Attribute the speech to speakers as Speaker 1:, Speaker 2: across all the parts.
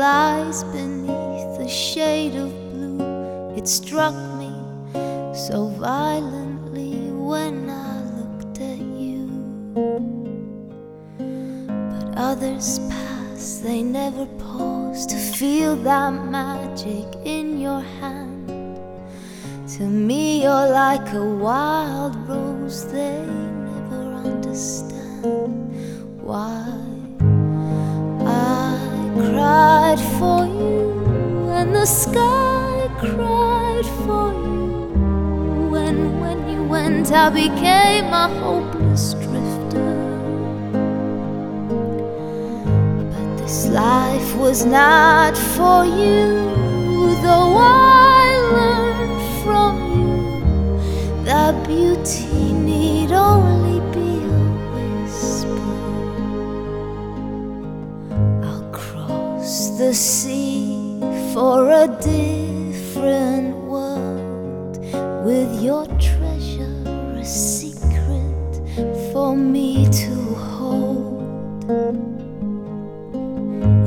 Speaker 1: lies beneath the shade of blue. It struck me so violently when I looked at you. But others pass, they never pause to feel that magic in your hand. To me, you're like a wild rose, they never understand why. The sky cried for you. And when you went, I became a hopeless drifter. But this life was not for you, though I learned from you that beauty need only be a whisper. I'll cross the sea for a different world with your treasure, a secret for me to hold.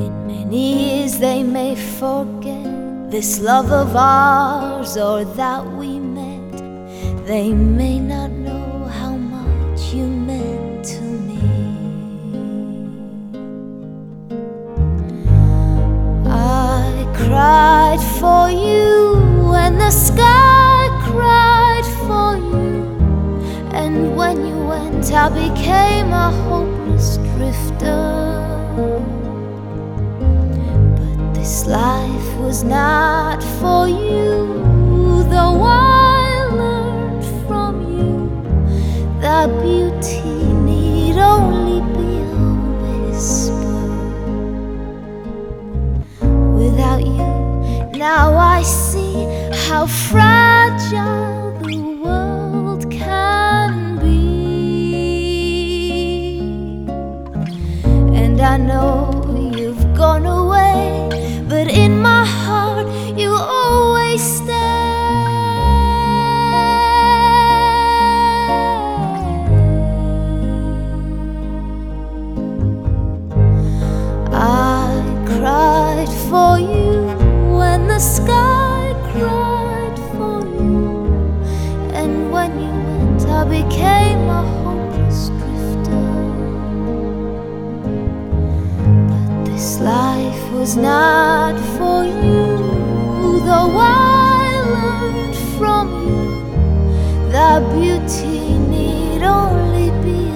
Speaker 1: In many years, they may forget this love of ours or that we met. They may not cried for you, and the sky cried for you. And when you went, I became a hopeless drifter. But this life was not for you, how fragile the world can be. And I know you've gone away, but in my heart became a hopeless drifter. But this life was not for you, though I learned from you that beauty need only be.